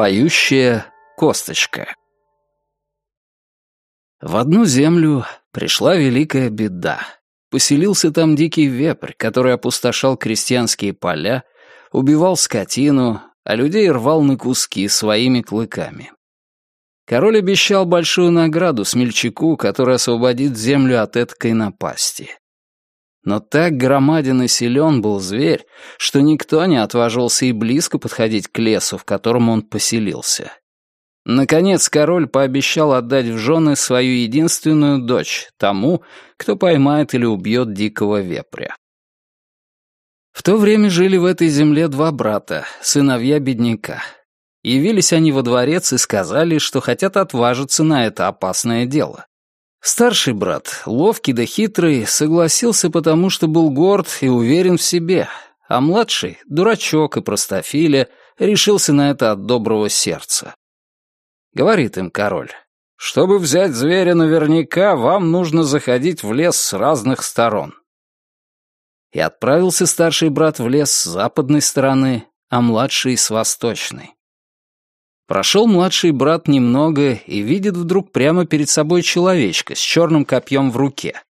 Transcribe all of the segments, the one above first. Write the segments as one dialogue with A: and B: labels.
A: Поющая косточка В одну землю пришла великая беда. Поселился там дикий вепрь, который опустошал крестьянские поля, убивал скотину, а людей рвал на куски своими клыками. Король обещал большую награду смельчаку, который освободит землю от эткой напасти. Но так громаден и силен был зверь, что никто не отважился и близко подходить к лесу, в котором он поселился. Наконец король пообещал отдать в жены свою единственную дочь тому, кто поймает или убьет дикого вепря. В то время жили в этой земле два брата, сыновья бедняка. Явились они во дворец и сказали, что хотят отважиться на это опасное дело. Старший брат, ловкий да хитрый, согласился потому, что был горд и уверен в себе, а младший, дурачок и простофиля, решился на это от доброго сердца. Говорит им король, «Чтобы взять зверя наверняка, вам нужно заходить в лес с разных сторон». И отправился старший брат в лес с западной стороны, а младший — с восточной. Прошел младший брат немного и видит вдруг прямо перед собой человечка с черным копьем в руке.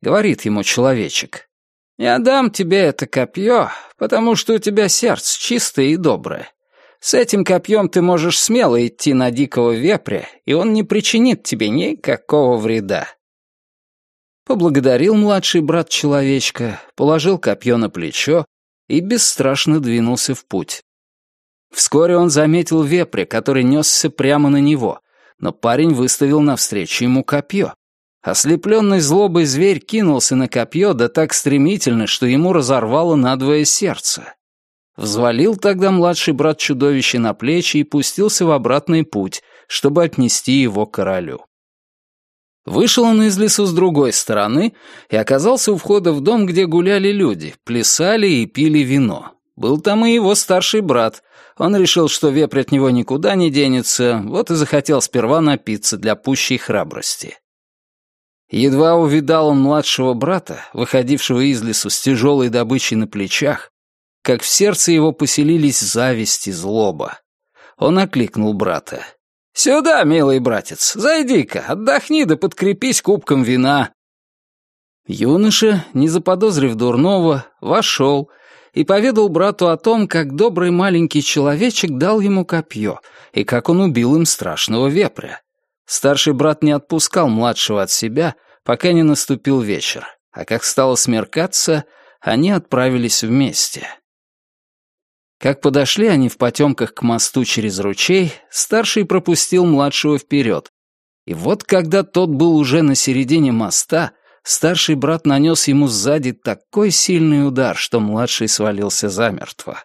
A: Говорит ему человечек, «Я дам тебе это копье, потому что у тебя сердце чистое и доброе. С этим копьем ты можешь смело идти на дикого вепря, и он не причинит тебе никакого вреда». Поблагодарил младший брат человечка, положил копье на плечо и бесстрашно двинулся в путь. Вскоре он заметил вепря, который несся прямо на него, но парень выставил навстречу ему копье. Ослепленный злобой зверь кинулся на копье да так стремительно, что ему разорвало надвое сердце. Взвалил тогда младший брат чудовище на плечи и пустился в обратный путь, чтобы отнести его королю. Вышел он из лесу с другой стороны и оказался у входа в дом, где гуляли люди, плясали и пили вино. Был там и его старший брат, он решил, что вепрь от него никуда не денется, вот и захотел сперва напиться для пущей храбрости. Едва увидал он младшего брата, выходившего из лесу с тяжелой добычей на плечах, как в сердце его поселились зависть и злоба. Он окликнул брата. «Сюда, милый братец, зайди-ка, отдохни да подкрепись кубком вина». Юноша, не заподозрив дурного, вошел и поведал брату о том, как добрый маленький человечек дал ему копье и как он убил им страшного вепря. Старший брат не отпускал младшего от себя, пока не наступил вечер, а как стало смеркаться, они отправились вместе. Как подошли они в потемках к мосту через ручей, старший пропустил младшего вперед. И вот когда тот был уже на середине моста, старший брат нанес ему сзади такой сильный удар, что младший свалился замертво.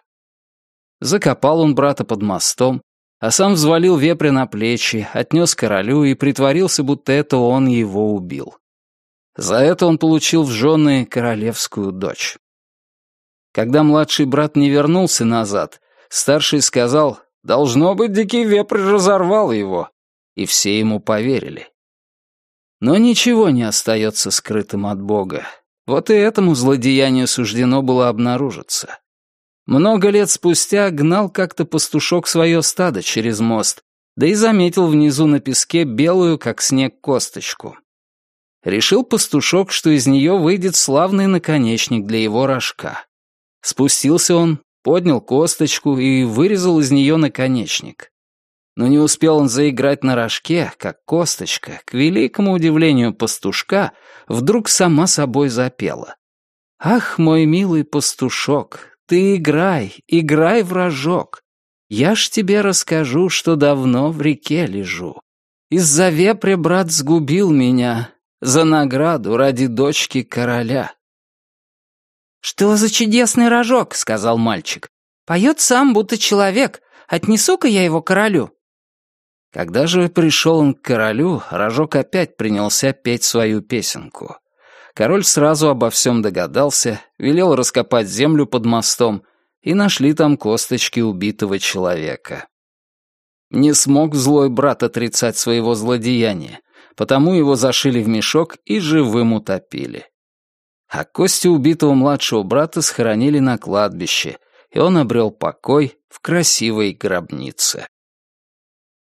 A: Закопал он брата под мостом, а сам взвалил вепря на плечи, отнес королю и притворился, будто это он его убил. За это он получил в жены королевскую дочь. Когда младший брат не вернулся назад, старший сказал, «Должно быть, дикий вепрь разорвал его», и все ему поверили. Но ничего не остается скрытым от Бога. Вот и этому злодеянию суждено было обнаружиться. Много лет спустя гнал как-то пастушок свое стадо через мост, да и заметил внизу на песке белую, как снег, косточку. Решил пастушок, что из нее выйдет славный наконечник для его рожка. Спустился он, поднял косточку и вырезал из нее наконечник. Но не успел он заиграть на рожке, как косточка, к великому удивлению пастушка, вдруг сама собой запела. «Ах, мой милый пастушок, ты играй, играй в рожок. Я ж тебе расскажу, что давно в реке лежу. Из-за вепря брат сгубил меня, за награду ради дочки короля».
B: «Что за чудесный рожок?» — сказал мальчик. «Поет сам, будто человек. Отнесу-ка я его королю».
A: Когда же пришел он к королю, Рожок опять принялся петь свою песенку. Король сразу обо всем догадался, велел раскопать землю под мостом, и нашли там косточки убитого человека. Не смог злой брат отрицать своего злодеяния, потому его зашили в мешок и живым утопили. А кости убитого младшего брата схоронили на кладбище, и он обрел покой в красивой гробнице.